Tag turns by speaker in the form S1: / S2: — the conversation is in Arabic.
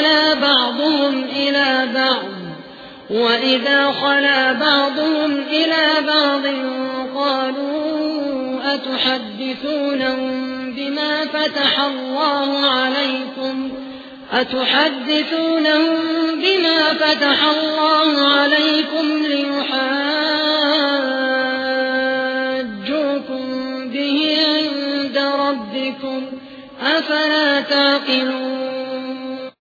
S1: خلا بعضهم إلى بعض وإذا خلا بعضهم إلى بعض قالوا أتحدثونهم بما فتح الله عليكم؟ أتحدثونهم بما فتح الله عليكم ليحاجوكم به عند ربكم؟ أفلا تعقلون؟